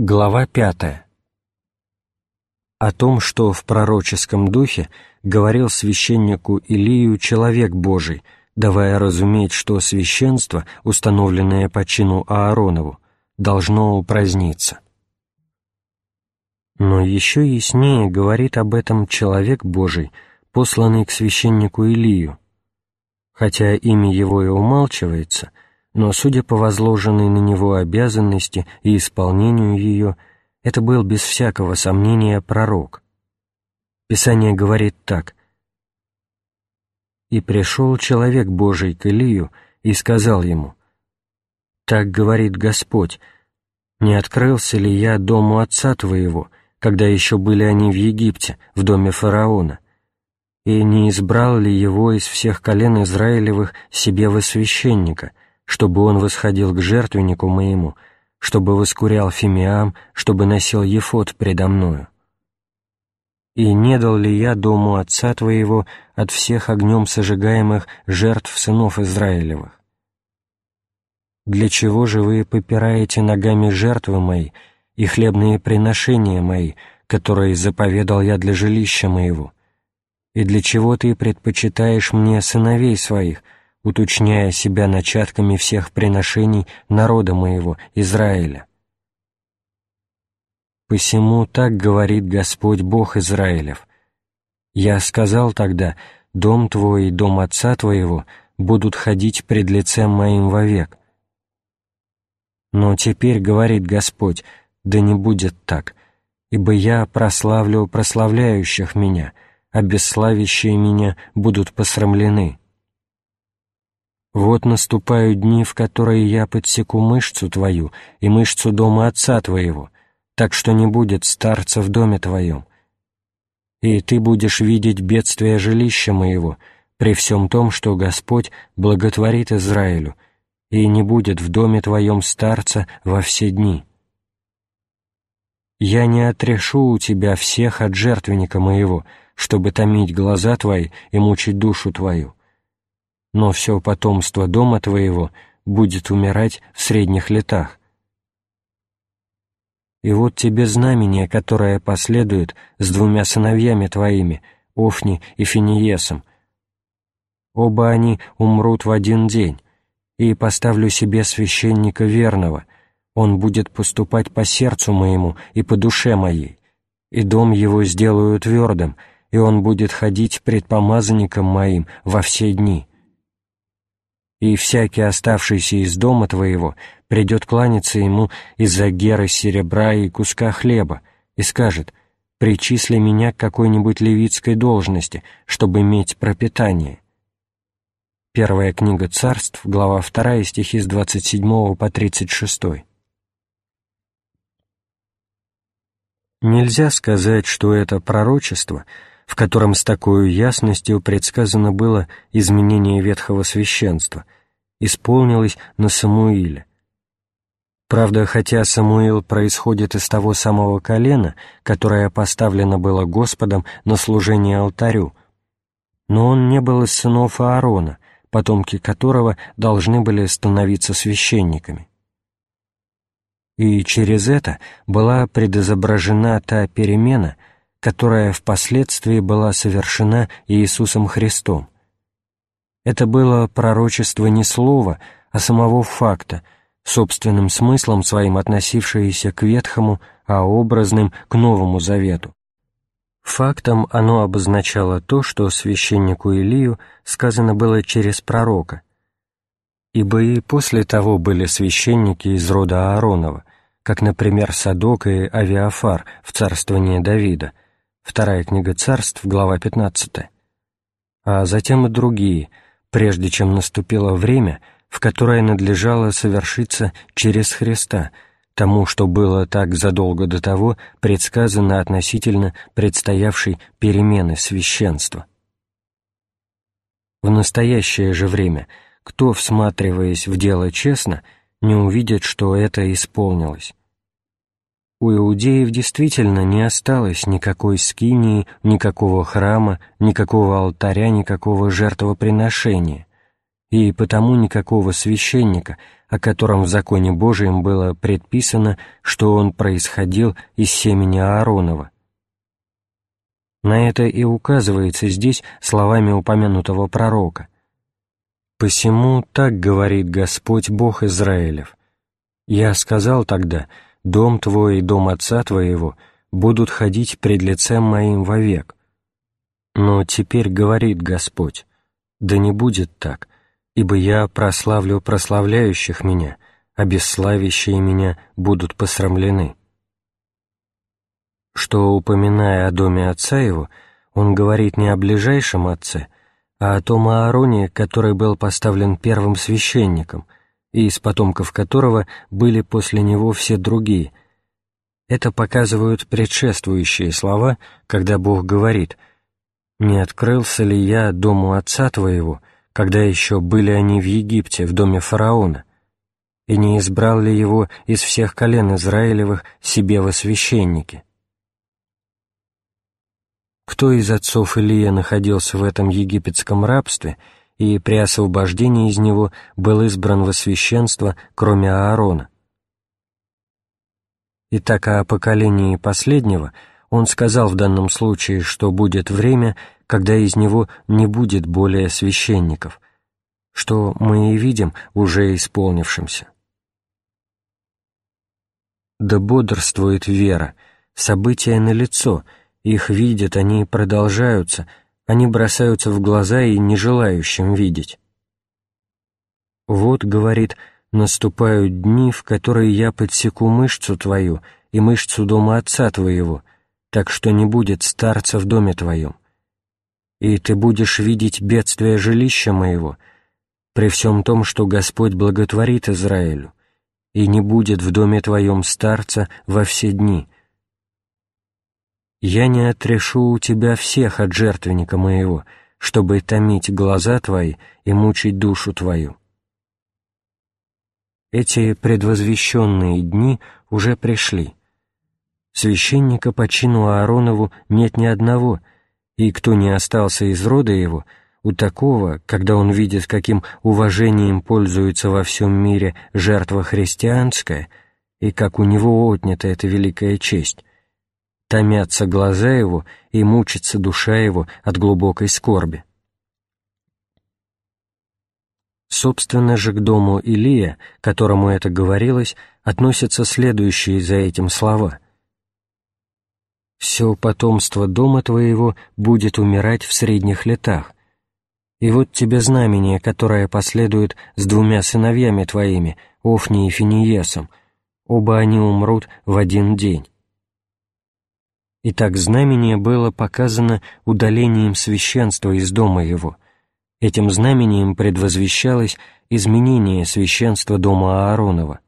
Глава пятая. О том, что в пророческом духе говорил священнику Илию человек Божий, давая разуметь, что священство, установленное по чину Ааронову, должно упраздниться. Но еще яснее говорит об этом человек Божий, посланный к священнику Илию, хотя имя его и умалчивается, но, судя по возложенной на него обязанности и исполнению ее, это был без всякого сомнения пророк. Писание говорит так. «И пришел человек Божий к Илию и сказал ему, «Так говорит Господь, не открылся ли я дому отца твоего, когда еще были они в Египте, в доме фараона?» и не избрал ли его из всех колен Израилевых себе во священника, чтобы он восходил к жертвеннику моему, чтобы воскурял фимиам, чтобы носил ефот предо мною? И не дал ли я дому отца твоего от всех огнем сожигаемых жертв сынов Израилевых? Для чего же вы попираете ногами жертвы мои и хлебные приношения мои, которые заповедал я для жилища моего?» и для чего ты предпочитаешь мне сыновей своих, уточняя себя начатками всех приношений народа моего, Израиля. Посему так говорит Господь Бог Израилев. Я сказал тогда, дом твой и дом отца твоего будут ходить пред лицем моим вовек. Но теперь, говорит Господь, да не будет так, ибо я прославлю прославляющих меня — а бесславящие меня будут посрамлены. Вот наступают дни, в которые я подсеку мышцу твою и мышцу дома отца твоего, так что не будет старца в доме твоем. И ты будешь видеть бедствие жилища моего, при всем том, что Господь благотворит Израилю, и не будет в доме твоем старца во все дни. Я не отрешу у тебя всех от жертвенника моего, чтобы томить глаза твои и мучить душу твою. Но все потомство дома твоего будет умирать в средних летах. И вот тебе знамение, которое последует с двумя сыновьями твоими, Офни и Финиесом. Оба они умрут в один день, и поставлю себе священника верного, он будет поступать по сердцу моему и по душе моей, и дом его сделаю твердым, и он будет ходить пред помазанником моим во все дни. И всякий, оставшийся из дома твоего, придет кланяться ему из-за геры серебра и куска хлеба, и скажет, «Причисли меня к какой-нибудь левитской должности, чтобы иметь пропитание». Первая книга царств, глава 2, стихи с 27 по 36. Нельзя сказать, что это пророчество — в котором с такой ясностью предсказано было изменение ветхого священства, исполнилось на Самуиле. Правда, хотя Самуил происходит из того самого колена, которое поставлено было Господом на служение алтарю, но он не был из сынов Аарона, потомки которого должны были становиться священниками. И через это была предизображена та перемена, которая впоследствии была совершена Иисусом Христом. Это было пророчество не слова, а самого факта, собственным смыслом своим относившееся к Ветхому, а образным — к Новому Завету. Фактом оно обозначало то, что священнику Илию сказано было через пророка. Ибо и после того были священники из рода Ааронова, как, например, Садок и Авиафар в царствовании Давида — Вторая книга царств, глава 15. А затем и другие, прежде чем наступило время, в которое надлежало совершиться через Христа, тому, что было так задолго до того предсказано относительно предстоявшей перемены священства. В настоящее же время кто, всматриваясь в дело честно, не увидит, что это исполнилось? У иудеев действительно не осталось никакой скинии, никакого храма, никакого алтаря, никакого жертвоприношения, и потому никакого священника, о котором в законе Божием было предписано, что он происходил из семени Ааронова. На это и указывается здесь словами упомянутого пророка. «Посему так говорит Господь Бог Израилев. Я сказал тогда, дом твой и дом отца твоего будут ходить пред лицем моим вовек. Но теперь говорит Господь, да не будет так, ибо я прославлю прославляющих меня, а бесславящие меня будут посрамлены. Что, упоминая о доме отца его, он говорит не о ближайшем отце, а о том Аароне, который был поставлен первым священником, и из потомков которого были после него все другие. Это показывают предшествующие слова, когда Бог говорит «Не открылся ли я дому отца твоего, когда еще были они в Египте, в доме фараона, и не избрал ли его из всех колен Израилевых себе во священники? Кто из отцов Илия находился в этом египетском рабстве и при освобождении из него был избран во священство, кроме Аарона? Итак, о поколении последнего он сказал в данном случае, что будет время, когда из него не будет более священников, что мы и видим уже исполнившимся. Да бодрствует вера, события налицо, их видят, они продолжаются, они бросаются в глаза и не желающим видеть. Вот, говорит, наступают дни, в которые я подсеку мышцу твою и мышцу дома отца твоего, так что не будет старца в доме твоем и ты будешь видеть бедствие жилища моего, при всем том, что Господь благотворит Израилю, и не будет в доме твоем старца во все дни. Я не отрешу у тебя всех от жертвенника моего, чтобы томить глаза твои и мучить душу твою. Эти предвозвещенные дни уже пришли. Священника по чину Ааронову нет ни одного — и кто не остался из рода его, у такого, когда он видит, каким уважением пользуется во всем мире жертва христианская, и как у него отнята эта великая честь, томятся глаза его и мучится душа его от глубокой скорби. Собственно же к дому Илия, которому это говорилось, относятся следующие за этим слова — все потомство дома твоего будет умирать в средних летах. И вот тебе знамение, которое последует с двумя сыновьями твоими, Офни и Финиесом, оба они умрут в один день». Итак, знамение было показано удалением священства из дома его. Этим знамением предвозвещалось изменение священства дома Ааронова,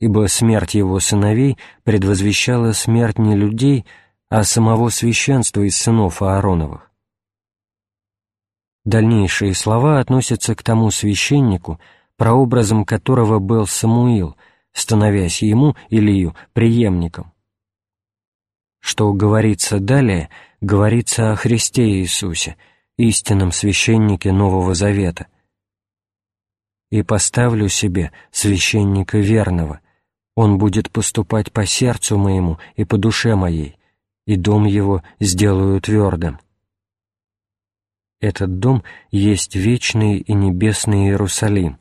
ибо смерть его сыновей предвозвещала смерть не людей, а самого священства из сынов Аароновых. Дальнейшие слова относятся к тому священнику, прообразом которого был Самуил, становясь ему, Илию, преемником. Что говорится далее, говорится о Христе Иисусе, истинном священнике Нового Завета. «И поставлю себе священника верного, он будет поступать по сердцу моему и по душе моей, и дом его сделаю твердым. Этот дом есть вечный и небесный Иерусалим.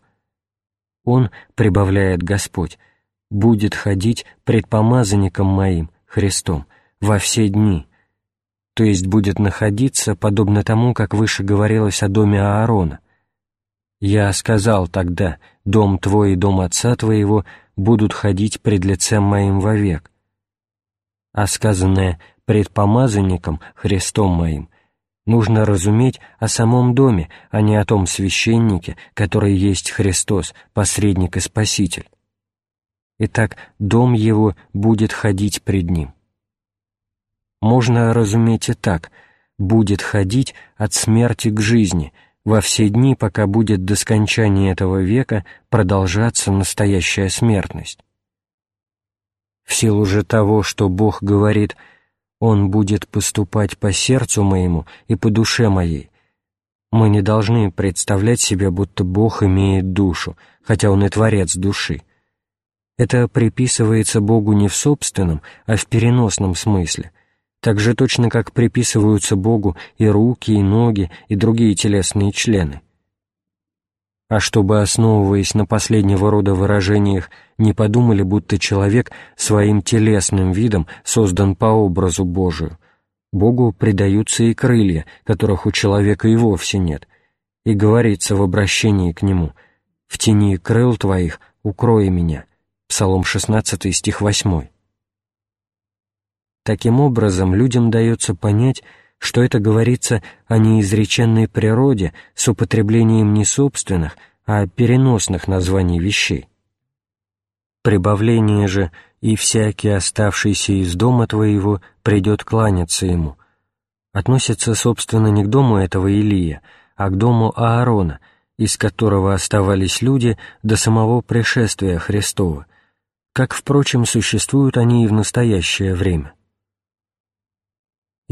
Он, прибавляет Господь, будет ходить пред помазанником моим, Христом, во все дни, то есть будет находиться, подобно тому, как выше говорилось о доме Аарона. Я сказал тогда, дом твой и дом отца твоего будут ходить пред лицем моим вовек. А сказанное пред помазанником, Христом моим, нужно разуметь о самом доме, а не о том священнике, который есть Христос, посредник и Спаситель. Итак, дом его будет ходить пред ним. Можно разуметь и так, будет ходить от смерти к жизни, во все дни, пока будет до скончания этого века продолжаться настоящая смертность. В силу же того, что Бог говорит – он будет поступать по сердцу моему и по душе моей, Мы не должны представлять себе, будто Бог имеет душу, хотя Он и творец души. Это приписывается Богу не в собственном, а в переносном смысле, так же точно как приписываются Богу и руки, и ноги, и другие телесные члены. А чтобы, основываясь на последнего рода выражениях, не подумали, будто человек своим телесным видом создан по образу Божию – Богу предаются и крылья, которых у человека и вовсе нет, и говорится в обращении к Нему «В тени крыл Твоих укрой меня» Псалом 16, стих 8. Таким образом, людям дается понять, что это говорится о неизреченной природе с употреблением не собственных, а переносных названий вещей. Прибавление же «и всякий, оставшийся из дома твоего, придет кланяться ему» относится, собственно, не к дому этого Илия, а к дому Аарона, из которого оставались люди до самого пришествия Христова, как, впрочем, существуют они и в настоящее время.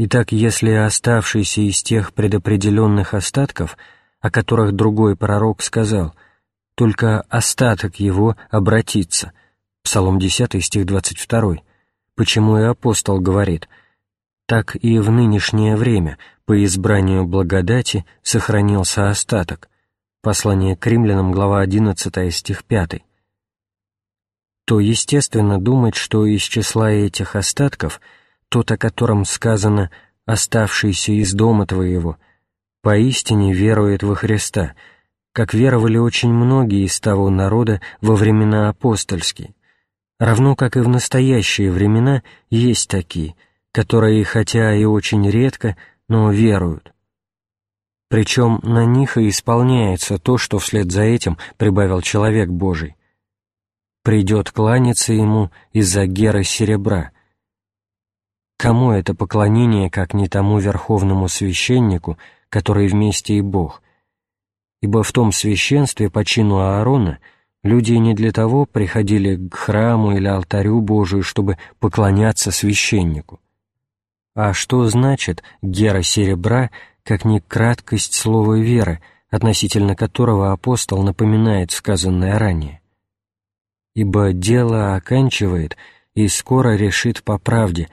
Итак, если оставшийся из тех предопределенных остатков, о которых другой пророк сказал, только остаток его обратится, Псалом 10, стих 22, почему и апостол говорит, так и в нынешнее время по избранию благодати сохранился остаток, послание к римлянам, глава 11, стих 5, то естественно думать, что из числа этих остатков тот, о котором сказано «оставшийся из дома твоего», поистине верует во Христа, как веровали очень многие из того народа во времена апостольские, равно как и в настоящие времена есть такие, которые, хотя и очень редко, но веруют. Причем на них и исполняется то, что вслед за этим прибавил человек Божий. «Придет кланяться ему из-за геры серебра». Кому это поклонение, как не тому верховному священнику, который вместе и Бог? Ибо в том священстве по чину Аарона — Люди не для того приходили к храму или алтарю Божию, чтобы поклоняться священнику. А что значит «гера серебра», как не краткость слова веры, относительно которого апостол напоминает сказанное ранее? «Ибо дело оканчивает и скоро решит по правде,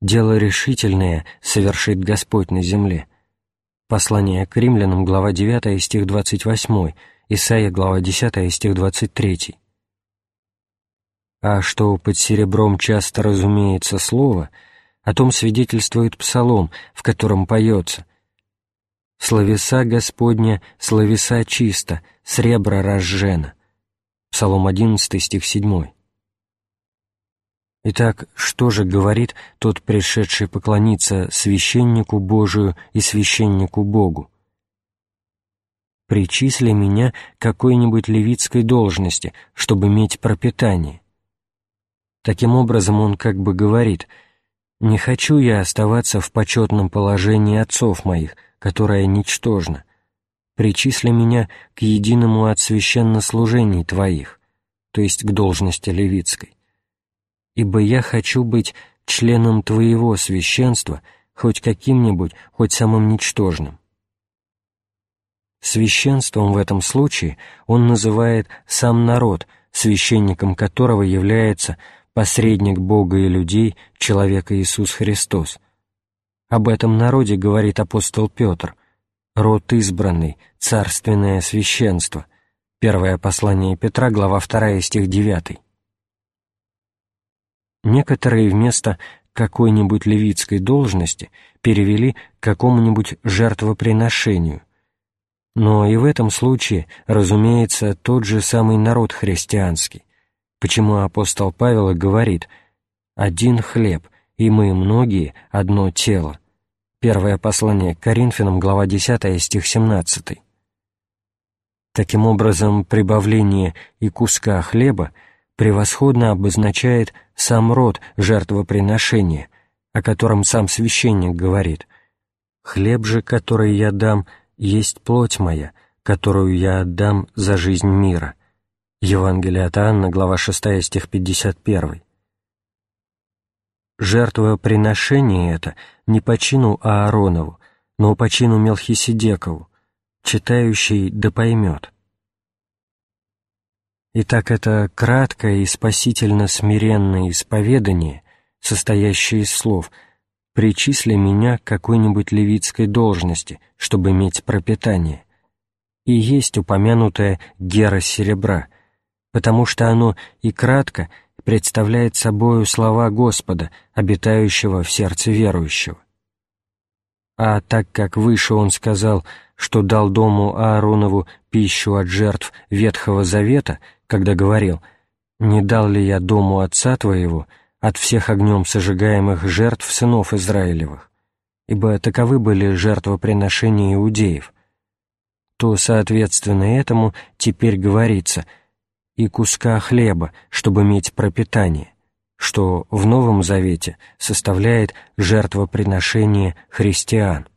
дело решительное совершит Господь на земле». Послание к римлянам, глава 9, стих 28, Исайя, глава 10, стих 23. А что под серебром часто разумеется слово, о том свидетельствует псалом, в котором поется «Словеса Господня, словеса чисто, сребра разжена». Псалом 11, стих 7. Итак, что же говорит тот пришедший поклониться священнику Божию и священнику Богу? причисли меня какой-нибудь левитской должности, чтобы иметь пропитание. Таким образом, он как бы говорит, «Не хочу я оставаться в почетном положении отцов моих, которое ничтожно. Причисли меня к единому от священнослужений твоих, то есть к должности левитской. Ибо я хочу быть членом твоего священства, хоть каким-нибудь, хоть самым ничтожным. Священством в этом случае он называет сам народ, священником которого является посредник Бога и людей, человека Иисус Христос. Об этом народе говорит апостол Петр, род избранный, царственное священство. Первое послание Петра, глава 2, стих 9. Некоторые вместо какой-нибудь левитской должности перевели к какому-нибудь жертвоприношению, но и в этом случае, разумеется, тот же самый народ христианский. Почему апостол Павел говорит «один хлеб, и мы многие одно тело». Первое послание к Коринфянам, глава 10, стих 17. Таким образом, прибавление и куска хлеба превосходно обозначает сам род жертвоприношения, о котором сам священник говорит «Хлеб же, который я дам, есть плоть моя, которую я отдам за жизнь мира». Евангелие от Анна, глава 6, стих 51. Жертвоприношение это не по чину Ааронову, но по чину Мелхиседекову, читающий да поймет. Итак, это краткое и спасительно смиренное исповедание, состоящее из слов «причисли меня к какой-нибудь левитской должности, чтобы иметь пропитание», и есть упомянутая гера серебра, потому что оно и кратко представляет собою слова Господа, обитающего в сердце верующего. А так как выше он сказал, что дал дому Ааронову пищу от жертв Ветхого Завета, когда говорил «Не дал ли я дому отца твоего от всех огнем сожигаемых жертв сынов Израилевых?» ибо таковы были жертвоприношения иудеев, то, соответственно этому, теперь говорится «и куска хлеба, чтобы иметь пропитание», что в Новом Завете составляет жертвоприношение христиан.